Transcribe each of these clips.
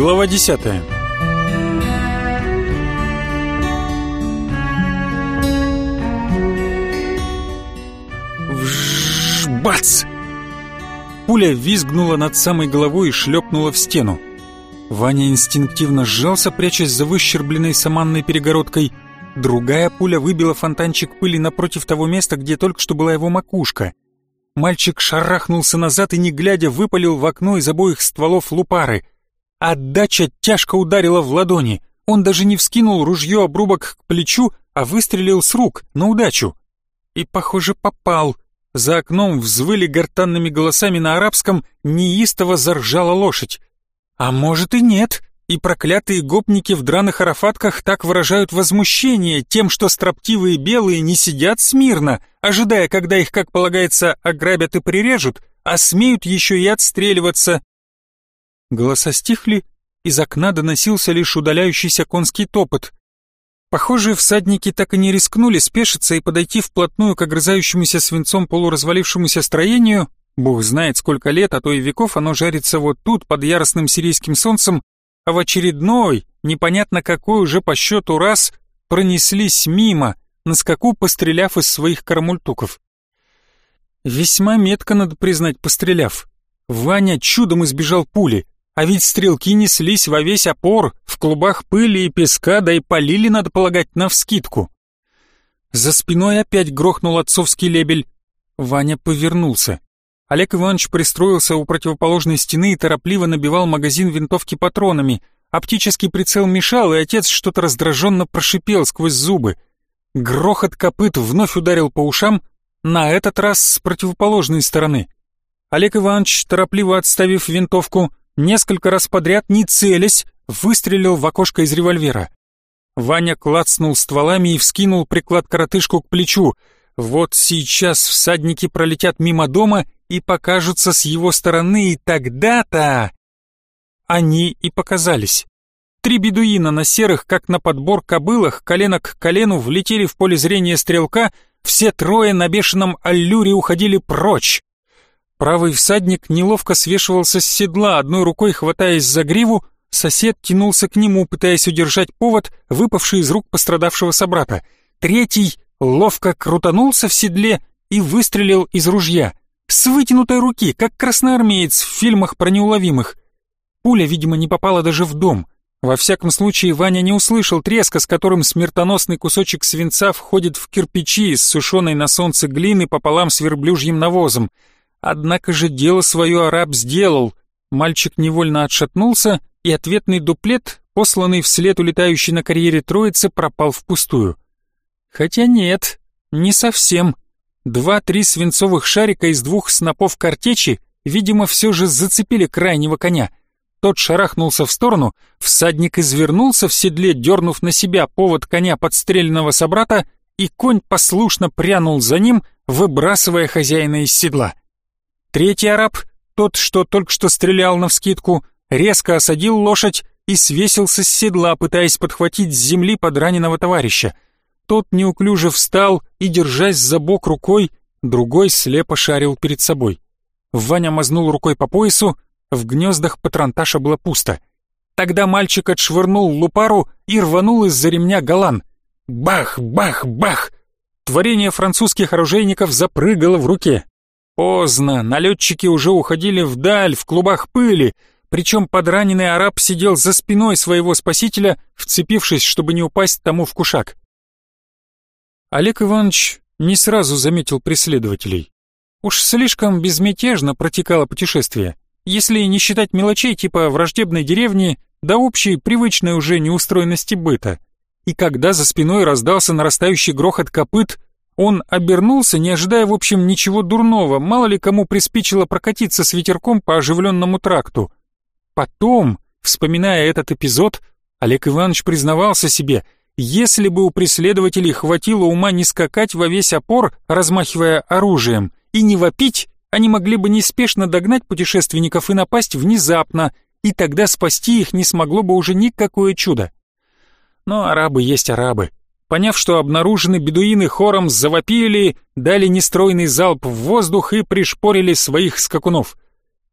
Глава 10 Вж Бац! Пуля визгнула над самой головой и шлепнула в стену. Ваня инстинктивно сжался, прячась за выщербленной саманной перегородкой. Другая пуля выбила фонтанчик пыли напротив того места, где только что была его макушка. Мальчик шарахнулся назад и, не глядя, выпалил в окно из обоих стволов лупары — Отдача тяжко ударила в ладони. Он даже не вскинул ружье обрубок к плечу, а выстрелил с рук, на удачу. И, похоже, попал. За окном взвыли гортанными голосами на арабском, неистово заржала лошадь. А может и нет, и проклятые гопники в драных арафатках так выражают возмущение тем, что строптивые белые не сидят смирно, ожидая, когда их, как полагается, ограбят и прирежут, а смеют еще и отстреливаться, Голоса стихли, из окна доносился лишь удаляющийся конский топот. Похоже, всадники так и не рискнули спешиться и подойти вплотную к огрызающемуся свинцом полуразвалившемуся строению. Бог знает, сколько лет, а то и веков оно жарится вот тут, под яростным сирийским солнцем, а в очередной, непонятно какой уже по счету раз, пронеслись мимо, на скаку постреляв из своих карамультуков. Весьма метко, надо признать, постреляв. Ваня чудом избежал пули — а ведь стрелки неслись во весь опор, в клубах пыли и песка, да и полили, надо полагать, навскидку. За спиной опять грохнул отцовский лебель. Ваня повернулся. Олег Иванович пристроился у противоположной стены и торопливо набивал магазин винтовки патронами. Оптический прицел мешал, и отец что-то раздраженно прошипел сквозь зубы. Грохот копыт вновь ударил по ушам, на этот раз с противоположной стороны. Олег Иванович, торопливо отставив винтовку, несколько раз подряд, не целясь, выстрелил в окошко из револьвера. Ваня клацнул стволами и вскинул приклад коротышку к плечу. Вот сейчас всадники пролетят мимо дома и покажутся с его стороны, и тогда-то... Они и показались. Три бедуина на серых, как на подбор кобылах, колено к колену влетели в поле зрения стрелка, все трое на бешеном аллюре уходили прочь. Правый всадник неловко свешивался с седла, одной рукой хватаясь за гриву, сосед тянулся к нему, пытаясь удержать повод, выпавший из рук пострадавшего собрата. Третий ловко крутанулся в седле и выстрелил из ружья. С вытянутой руки, как красноармеец в фильмах про неуловимых. Пуля, видимо, не попала даже в дом. Во всяком случае, Ваня не услышал треска, с которым смертоносный кусочек свинца входит в кирпичи из сушеной на солнце глины пополам с верблюжьим навозом. Однако же дело свое араб сделал. Мальчик невольно отшатнулся, и ответный дуплет, посланный вслед улетающей на карьере троицы, пропал впустую. Хотя нет, не совсем. Два-три свинцовых шарика из двух снопов картечи, видимо, все же зацепили крайнего коня. Тот шарахнулся в сторону, всадник извернулся в седле, дернув на себя повод коня подстрельного собрата, и конь послушно прянул за ним, выбрасывая хозяина из седла. Третий араб, тот, что только что стрелял на вскидку, резко осадил лошадь и свесился с седла, пытаясь подхватить с земли подраненного товарища. Тот неуклюже встал и, держась за бок рукой, другой слепо шарил перед собой. Ваня мазнул рукой по поясу, в гнездах патронташа было пусто. Тогда мальчик отшвырнул лупару и рванул из-за ремня галан. Бах, бах, бах! Творение французских оружейников запрыгало в руке. Поздно, налетчики уже уходили вдаль, в клубах пыли, причем подраненный араб сидел за спиной своего спасителя, вцепившись, чтобы не упасть тому в кушак. Олег Иванович не сразу заметил преследователей. Уж слишком безмятежно протекало путешествие, если не считать мелочей типа враждебной деревни да общей привычной уже неустроенности быта. И когда за спиной раздался нарастающий грохот копыт, он обернулся, не ожидая, в общем, ничего дурного, мало ли кому приспичило прокатиться с ветерком по оживленному тракту. Потом, вспоминая этот эпизод, Олег Иванович признавался себе, если бы у преследователей хватило ума не скакать во весь опор, размахивая оружием, и не вопить, они могли бы неспешно догнать путешественников и напасть внезапно, и тогда спасти их не смогло бы уже никакое чудо. Но арабы есть арабы. Поняв, что обнаружены, бедуины хором завопили, дали нестройный залп в воздух и пришпорили своих скакунов.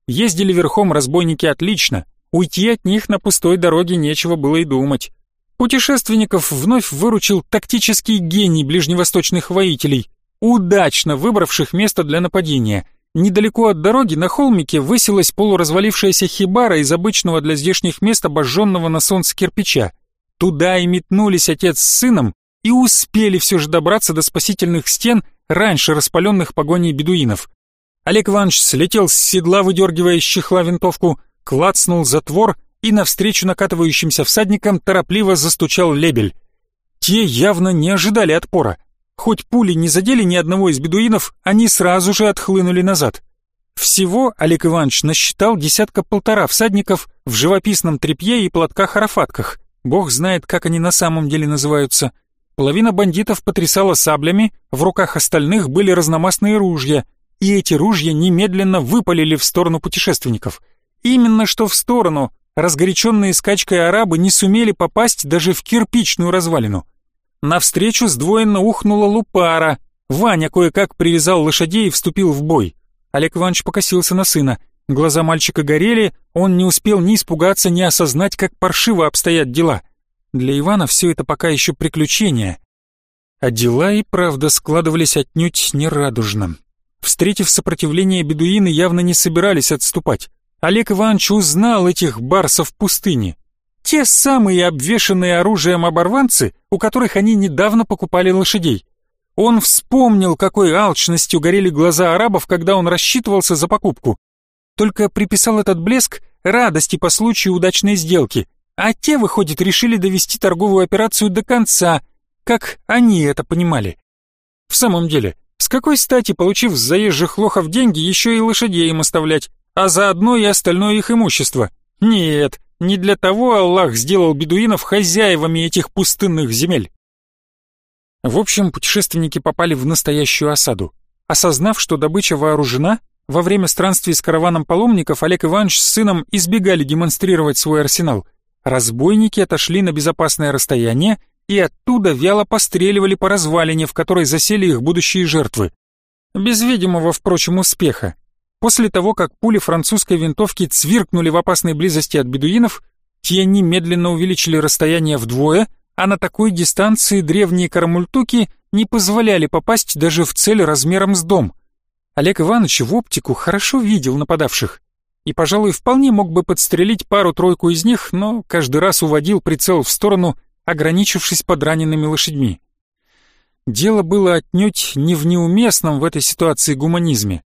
Ездили верхом разбойники отлично, уйти от них на пустой дороге нечего было и думать. Путешественников вновь выручил тактический гений ближневосточных воителей, удачно выбравших место для нападения. Недалеко от дороги на холмике высилась полуразвалившаяся хибара из обычного для здешних мест обожженного на солнце кирпича. Туда и метнулись отец с сыном, и успели все же добраться до спасительных стен раньше распаленных погоней бедуинов. Олег Иванович слетел с седла, выдергивая из чехла винтовку, клацнул затвор и навстречу накатывающимся всадникам торопливо застучал лебель. Те явно не ожидали отпора. Хоть пули не задели ни одного из бедуинов, они сразу же отхлынули назад. Всего Олег Иванович насчитал десятка-полтора всадников в живописном тряпье и платках-арафатках. Бог знает, как они на самом деле называются – Половина бандитов потрясала саблями, в руках остальных были разномастные ружья, и эти ружья немедленно выпалили в сторону путешественников. Именно что в сторону, разгоряченные скачкой арабы не сумели попасть даже в кирпичную развалину. Навстречу сдвоенно ухнула лупара. Ваня кое-как привязал лошадей и вступил в бой. Олег Иванович покосился на сына. Глаза мальчика горели, он не успел ни испугаться, ни осознать, как паршиво обстоят дела — для Ивана все это пока еще приключение. А дела и правда складывались отнюдь нерадужно. Встретив сопротивление, бедуины явно не собирались отступать. Олег Иванович узнал этих барсов пустыни. Те самые обвешанные оружием оборванцы, у которых они недавно покупали лошадей. Он вспомнил, какой алчностью горели глаза арабов, когда он рассчитывался за покупку. Только приписал этот блеск радости по случаю удачной сделки. А те, выходит, решили довести торговую операцию до конца, как они это понимали. В самом деле, с какой стати, получив с заезжих лохов деньги, еще и лошадей им оставлять, а заодно и остальное их имущество? Нет, не для того Аллах сделал бедуинов хозяевами этих пустынных земель. В общем, путешественники попали в настоящую осаду. Осознав, что добыча вооружена, во время странствий с караваном паломников Олег Иванович с сыном избегали демонстрировать свой арсенал – Разбойники отошли на безопасное расстояние и оттуда вяло постреливали по развалине, в которой засели их будущие жертвы. Без видимого, впрочем, успеха. После того, как пули французской винтовки цвиркнули в опасной близости от бедуинов, те немедленно увеличили расстояние вдвое, а на такой дистанции древние карамультуки не позволяли попасть даже в цель размером с дом. Олег Иванович в оптику хорошо видел нападавших и, пожалуй, вполне мог бы подстрелить пару-тройку из них, но каждый раз уводил прицел в сторону, ограничившись подраненными лошадьми. Дело было отнюдь не в неуместном в этой ситуации гуманизме.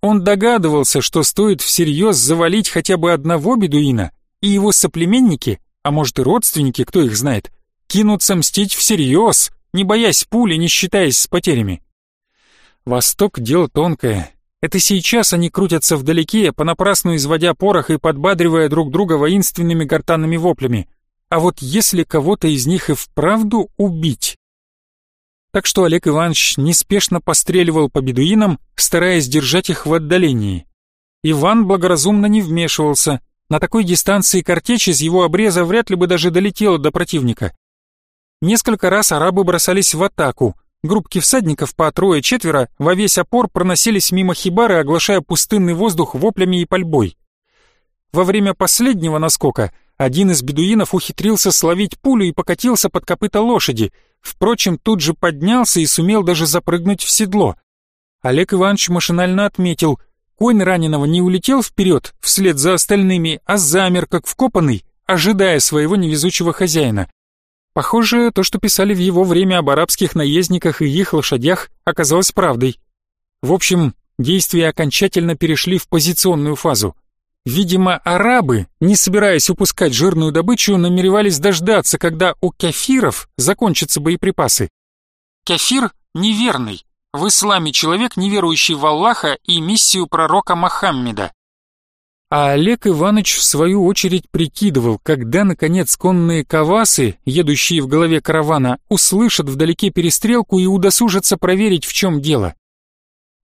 Он догадывался, что стоит всерьез завалить хотя бы одного бедуина, и его соплеменники, а может и родственники, кто их знает, кинутся мстить всерьез, не боясь пули, не считаясь с потерями. Восток — дело тонкое, это сейчас они крутятся вдалеке, понапрасну изводя порох и подбадривая друг друга воинственными гортанными воплями. А вот если кого-то из них и вправду убить... Так что Олег Иванович неспешно постреливал по бедуинам, стараясь держать их в отдалении. Иван благоразумно не вмешивался. На такой дистанции картечь из его обреза вряд ли бы даже долетела до противника. Несколько раз арабы бросались в атаку, Группки всадников по трое-четверо во весь опор проносились мимо хибары, оглашая пустынный воздух воплями и пальбой. Во время последнего наскока один из бедуинов ухитрился словить пулю и покатился под копыта лошади, впрочем, тут же поднялся и сумел даже запрыгнуть в седло. Олег Иванович машинально отметил, конь раненого не улетел вперед вслед за остальными, а замер, как вкопанный, ожидая своего невезучего хозяина. Похоже, то, что писали в его время об арабских наездниках и их лошадях, оказалось правдой. В общем, действия окончательно перешли в позиционную фазу. Видимо, арабы, не собираясь упускать жирную добычу, намеревались дождаться, когда у кафиров закончатся боеприпасы. Кафир – неверный. В исламе человек, не верующий в Аллаха и миссию пророка Мохаммеда. А Олег Иванович, в свою очередь, прикидывал, когда, наконец, конные кавасы, едущие в голове каравана, услышат вдалеке перестрелку и удосужатся проверить, в чем дело.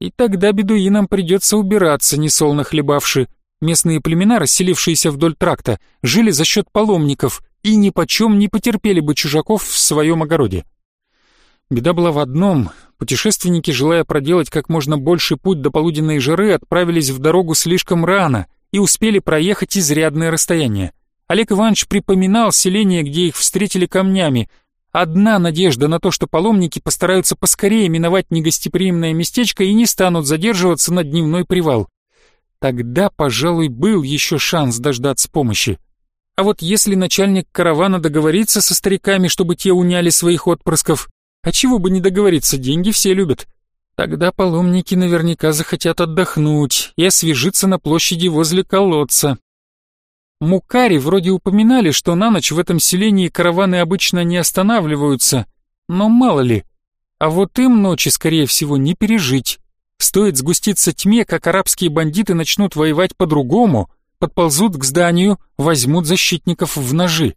И тогда бедуинам придется убираться, несолно хлебавши. Местные племена, расселившиеся вдоль тракта, жили за счет паломников и ни почем не потерпели бы чужаков в своем огороде. Беда была в одном. Путешественники, желая проделать как можно больше путь до полуденной жары, отправились в дорогу слишком рано — и успели проехать изрядное расстояние. Олег Иванович припоминал селение, где их встретили камнями. Одна надежда на то, что паломники постараются поскорее миновать негостеприимное местечко и не станут задерживаться на дневной привал. Тогда, пожалуй, был еще шанс дождаться помощи. А вот если начальник каравана договорится со стариками, чтобы те уняли своих отпрысков, а чего бы не договориться, деньги все любят. Тогда паломники наверняка захотят отдохнуть и освежиться на площади возле колодца. Мукари вроде упоминали, что на ночь в этом селении караваны обычно не останавливаются, но мало ли. А вот им ночи, скорее всего, не пережить. Стоит сгуститься тьме, как арабские бандиты начнут воевать по-другому, подползут к зданию, возьмут защитников в ножи.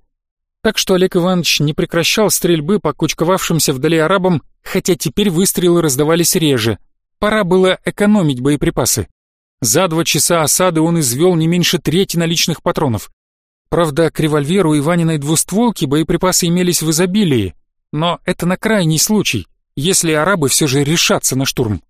Так что Олег Иванович не прекращал стрельбы по кучковавшимся вдали арабам, хотя теперь выстрелы раздавались реже. Пора было экономить боеприпасы. За два часа осады он извел не меньше трети наличных патронов. Правда, к револьверу Иваниной двустволки боеприпасы имелись в изобилии, но это на крайний случай, если арабы все же решатся на штурм.